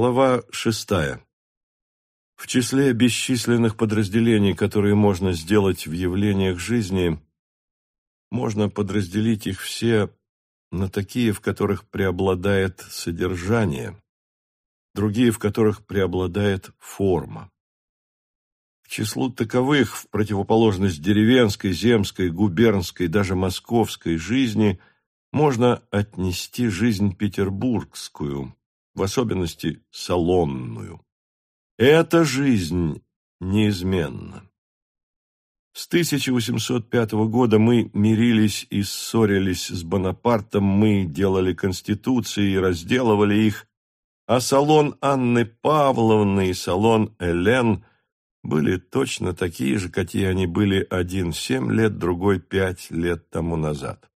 Глава шестая. В числе бесчисленных подразделений, которые можно сделать в явлениях жизни, можно подразделить их все на такие, в которых преобладает содержание, другие, в которых преобладает форма. К числу таковых, в противоположность деревенской, земской, губернской, даже московской жизни, можно отнести жизнь петербургскую, в особенности салонную. Эта жизнь неизменна. С 1805 года мы мирились и ссорились с Бонапартом, мы делали конституции и разделывали их, а салон Анны Павловны и салон Элен были точно такие же, какие они были один семь лет, другой пять лет тому назад.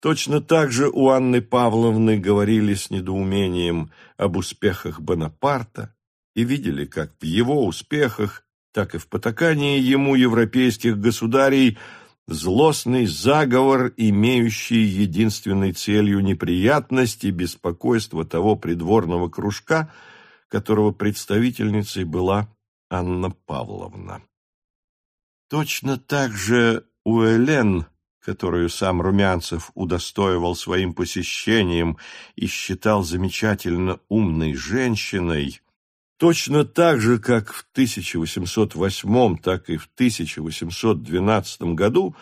Точно так же у Анны Павловны говорили с недоумением об успехах Бонапарта и видели, как в его успехах, так и в потакании ему европейских государей злостный заговор, имеющий единственной целью неприятность и беспокойство того придворного кружка, которого представительницей была Анна Павловна. Точно так же у Элен которую сам Румянцев удостоивал своим посещением и считал замечательно умной женщиной, точно так же, как в 1808, так и в 1812 году,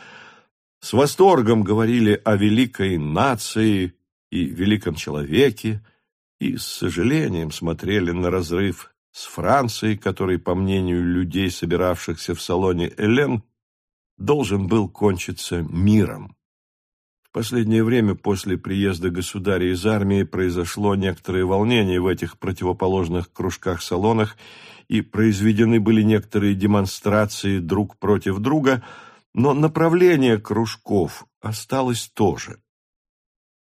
с восторгом говорили о великой нации и великом человеке, и с сожалением смотрели на разрыв с Францией, который, по мнению людей, собиравшихся в салоне Элен, должен был кончиться миром. В последнее время после приезда государя из армии произошло некоторое волнение в этих противоположных кружках-салонах, и произведены были некоторые демонстрации друг против друга, но направление кружков осталось то же.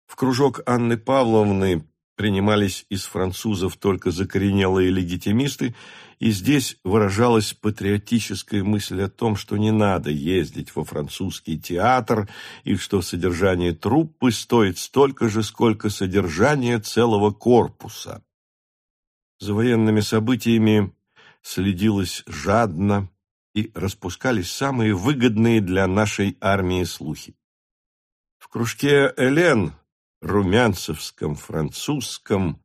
В кружок Анны Павловны принимались из французов только закоренелые легитимисты, и здесь выражалась патриотическая мысль о том, что не надо ездить во французский театр и что содержание труппы стоит столько же, сколько содержание целого корпуса. За военными событиями следилось жадно и распускались самые выгодные для нашей армии слухи. В кружке «Элен» румянцевском, французском,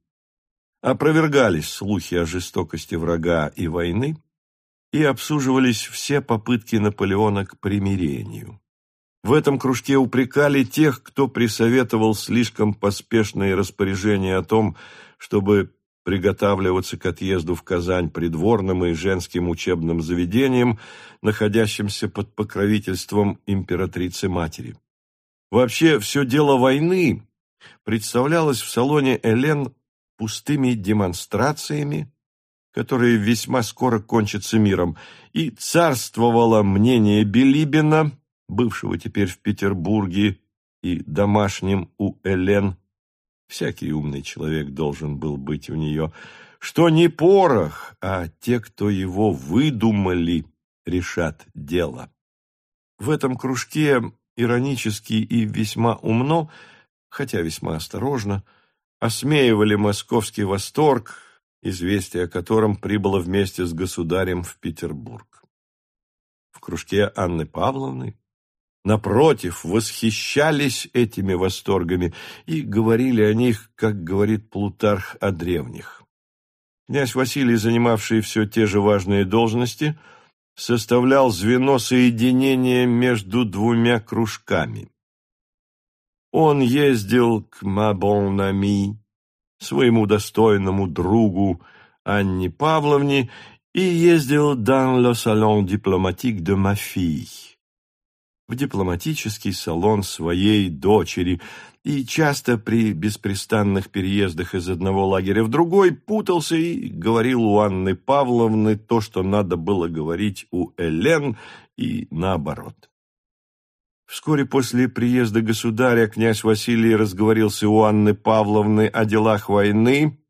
опровергались слухи о жестокости врага и войны и обсуживались все попытки Наполеона к примирению. В этом кружке упрекали тех, кто присоветовал слишком поспешные распоряжения о том, чтобы приготавливаться к отъезду в Казань придворным и женским учебным заведениям, находящимся под покровительством императрицы-матери. Вообще, все дело войны представлялось в салоне Элен пустыми демонстрациями, которые весьма скоро кончатся миром, и царствовало мнение Билибина, бывшего теперь в Петербурге и домашним у Элен, всякий умный человек должен был быть у нее, что не порох, а те, кто его выдумали, решат дело. В этом кружке иронически и весьма умно – хотя весьма осторожно, осмеивали московский восторг, известие о котором прибыло вместе с государем в Петербург. В кружке Анны Павловны, напротив, восхищались этими восторгами и говорили о них, как говорит Плутарх о древних. Князь Василий, занимавший все те же важные должности, составлял звено соединения между двумя кружками. Он ездил к Мабоннами, своему достойному другу Анне Павловне, и ездил dans le salon diplomatique de ma fille, в дипломатический салон своей дочери, и часто при беспрестанных переездах из одного лагеря в другой путался и говорил у Анны Павловны то, что надо было говорить у Элен, и наоборот. Вскоре после приезда государя князь Василий разговорился у Анны Павловны о делах войны,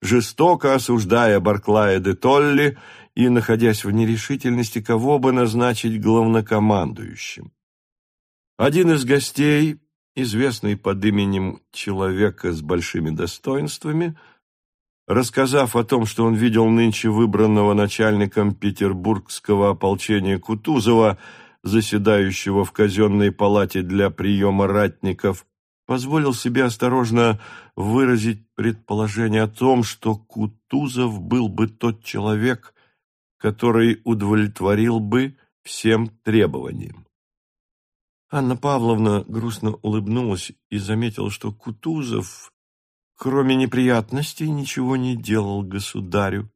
жестоко осуждая Барклая де Толли и находясь в нерешительности, кого бы назначить главнокомандующим. Один из гостей, известный под именем человека с большими достоинствами, Рассказав о том, что он видел нынче выбранного начальником петербургского ополчения Кутузова, заседающего в казенной палате для приема ратников, позволил себе осторожно выразить предположение о том, что Кутузов был бы тот человек, который удовлетворил бы всем требованиям. Анна Павловна грустно улыбнулась и заметила, что Кутузов, кроме неприятностей, ничего не делал государю.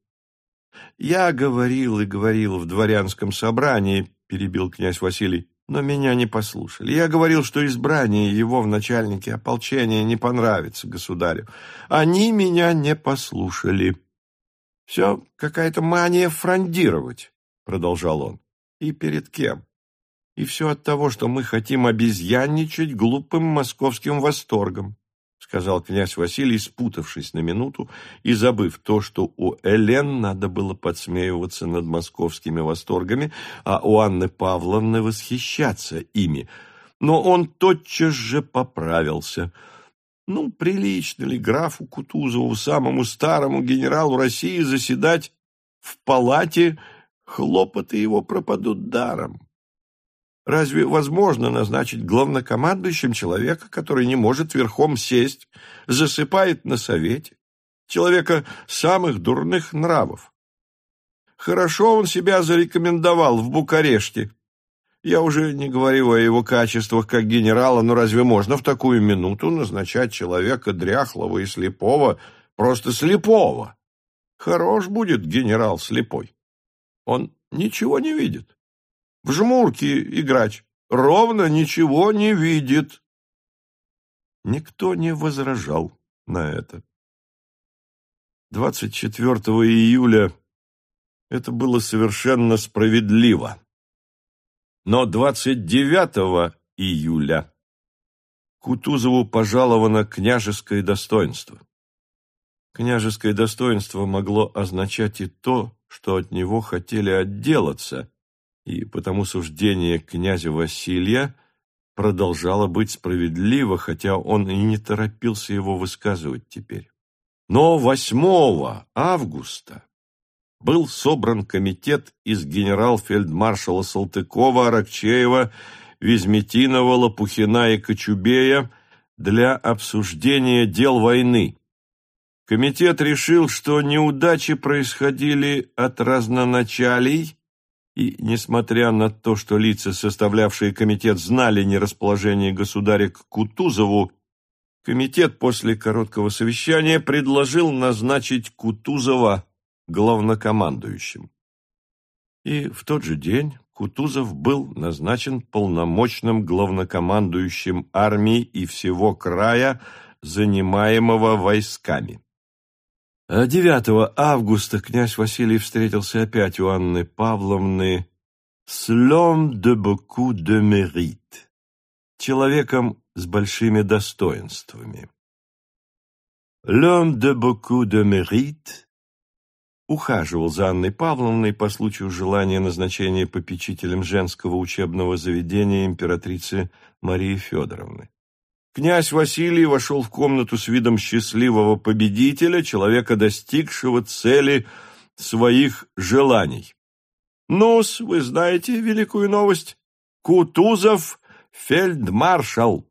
«Я говорил и говорил в дворянском собрании», — перебил князь Василий, но меня не послушали. Я говорил, что избрание его в начальнике ополчения не понравится государю. Они меня не послушали. Все какая-то мания фрондировать, продолжал он. И перед кем? И все от того, что мы хотим обезьянничать глупым московским восторгом сказал князь Василий, спутавшись на минуту и забыв то, что у Элен надо было подсмеиваться над московскими восторгами, а у Анны Павловны восхищаться ими. Но он тотчас же поправился. Ну, прилично ли графу Кутузову, самому старому генералу России, заседать в палате, хлопоты его пропадут даром. Разве возможно назначить главнокомандующим человека, который не может верхом сесть, засыпает на совете, человека самых дурных нравов? Хорошо он себя зарекомендовал в Букареште. Я уже не говорю о его качествах как генерала, но разве можно в такую минуту назначать человека дряхлого и слепого, просто слепого? Хорош будет генерал слепой. Он ничего не видит в жмурки играть. Ровно ничего не видит. Никто не возражал на это. 24 июля это было совершенно справедливо. Но 29 июля Кутузову пожаловано княжеское достоинство. Княжеское достоинство могло означать и то, что от него хотели отделаться, и потому суждение князя Василия продолжало быть справедливо, хотя он и не торопился его высказывать теперь. Но 8 августа был собран комитет из генерал-фельдмаршала Салтыкова, Аракчеева, Визметинова, Лопухина и Кочубея для обсуждения дел войны. Комитет решил, что неудачи происходили от разноначалий, и, несмотря на то, что лица, составлявшие комитет, знали нерасположение государя к Кутузову, комитет после короткого совещания предложил назначить Кутузова главнокомандующим. И в тот же день Кутузов был назначен полномочным главнокомандующим армии и всего края, занимаемого войсками. 9 августа князь Василий встретился опять у Анны Павловны с «l'homme de beaucoup de mérite» — человеком с большими достоинствами. «L'homme de beaucoup de mérite» ухаживал за Анной Павловной по случаю желания назначения попечителем женского учебного заведения императрицы Марии Федоровны. Князь Василий вошел в комнату с видом счастливого победителя, человека, достигшего цели своих желаний. ну вы знаете великую новость. Кутузов — фельдмаршал.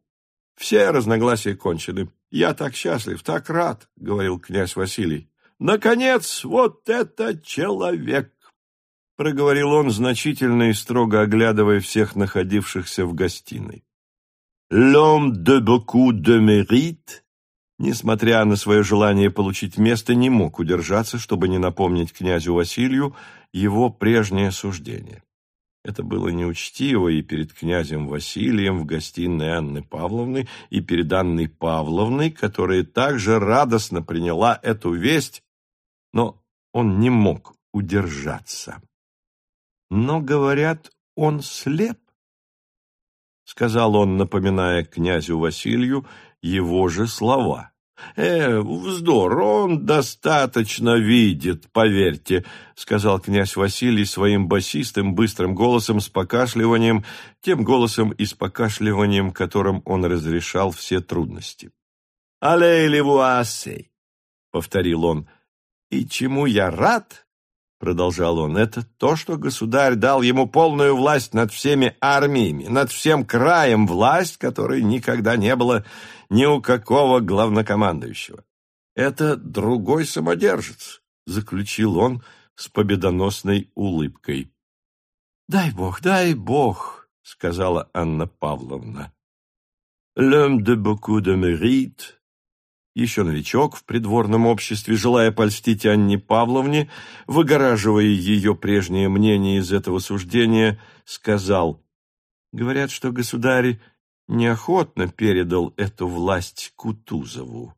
Все разногласия кончены. Я так счастлив, так рад, — говорил князь Василий. Наконец, вот это человек! — проговорил он, значительно и строго оглядывая всех находившихся в гостиной. «L'homme de beaucoup de mérite», несмотря на свое желание получить место, не мог удержаться, чтобы не напомнить князю Василию его прежнее суждение. Это было неучтиво и перед князем Василием в гостиной Анны Павловны, и перед Анной Павловной, которая также радостно приняла эту весть, но он не мог удержаться. Но, говорят, он слеп сказал он, напоминая князю Василию его же слова. «Э, вздор, он достаточно видит, поверьте», — сказал князь Василий своим басистым быстрым голосом с покашливанием, тем голосом и с покашливанием, которым он разрешал все трудности. «Алей левуасей», — повторил он, И чему я рад, продолжал он, это то, что государь дал ему полную власть над всеми армиями, над всем краем власть, которой никогда не было ни у какого главнокомандующего. Это другой самодержец, заключил он с победоносной улыбкой. Дай бог, дай бог, сказала Анна Павловна. L'homme de beaucoup de mérite, еще новичок в придворном обществе, желая польстить Анне Павловне, выгораживая ее прежнее мнение из этого суждения, сказал, «Говорят, что государь неохотно передал эту власть Кутузову.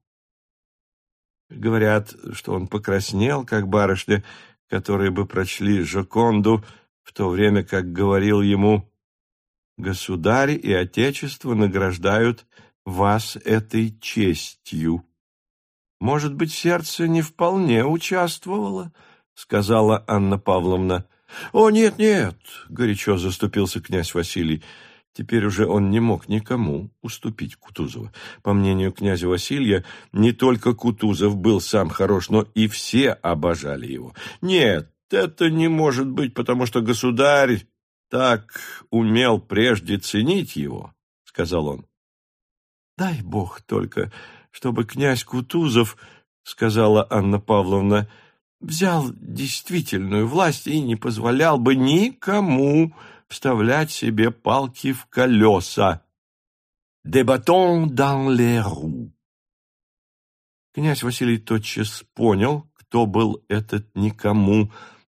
Говорят, что он покраснел, как барышня, которые бы прочли Жоконду, в то время как говорил ему, «Государь и Отечество награждают вас этой честью». Может быть, сердце не вполне участвовало, сказала Анна Павловна. О, нет, нет, горячо заступился князь Василий. Теперь уже он не мог никому уступить Кутузова. По мнению князя Василия, не только Кутузов был сам хорош, но и все обожали его. Нет, это не может быть, потому что государь так умел прежде ценить его, сказал он. Дай бог только, чтобы князь Кутузов, сказала Анна Павловна, взял действительную власть и не позволял бы никому вставлять себе палки в колеса. «Des bâtons dans les roues». Князь Василий тотчас понял, кто был этот никому.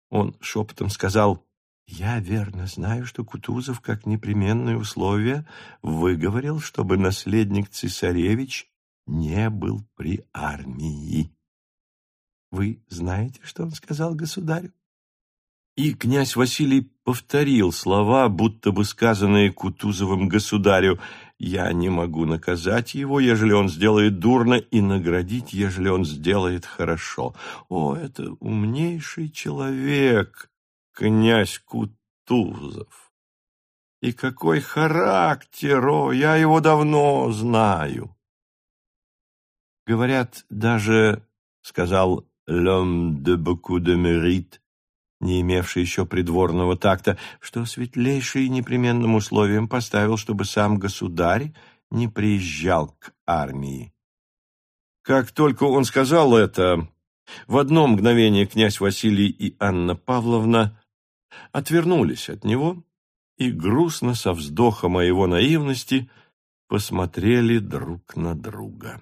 Он шепотом сказал, «Я верно знаю, что Кутузов, как непременное условие, выговорил, чтобы наследник цесаревич не был при армии. Вы знаете, что он сказал государю? И князь Василий повторил слова, будто бы сказанные Кутузовым государю. «Я не могу наказать его, ежели он сделает дурно, и наградить, ежели он сделает хорошо. О, это умнейший человек, князь Кутузов! И какой характер, о, я его давно знаю!» Говорят, даже, — сказал l'homme de beaucoup de mérite, не имевший еще придворного такта, что светлейший непременным условием поставил, чтобы сам государь не приезжал к армии. Как только он сказал это, в одно мгновение князь Василий и Анна Павловна отвернулись от него и грустно со вздохом о его наивности посмотрели друг на друга.